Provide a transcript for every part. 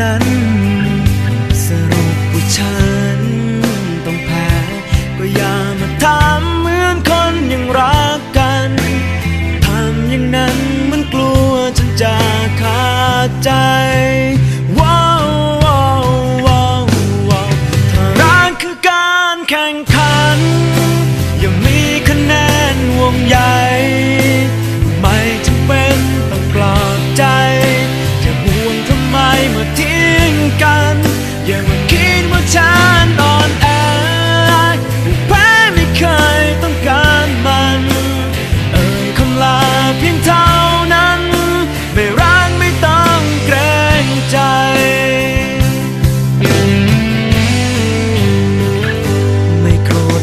นั้น สรุปว่าฉันต้องแพ้ ก็อย่ามาถามเหมือนคนยังรักกันทำอย่างนั้นมันกลัวฉันจะขาดใจ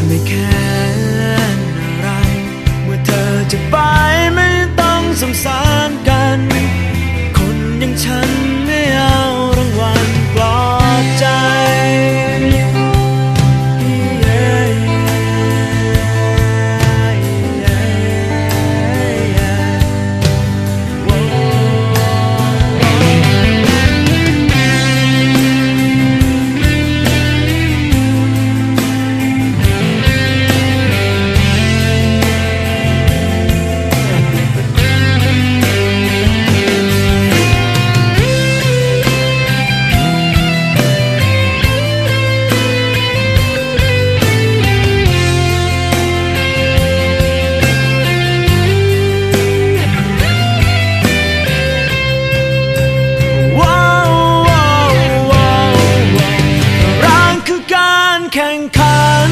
me they แข่งขัน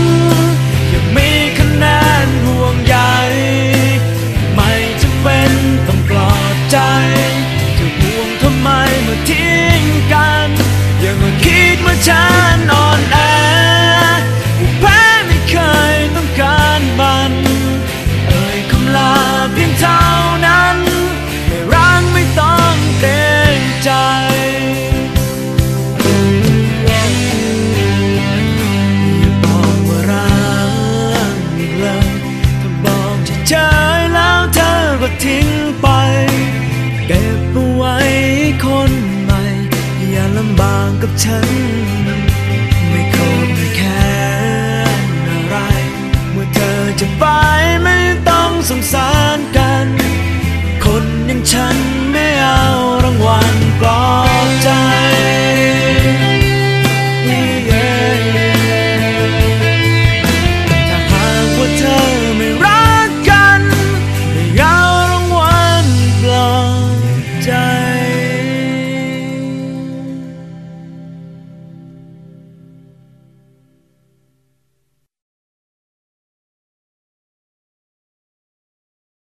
ฉัน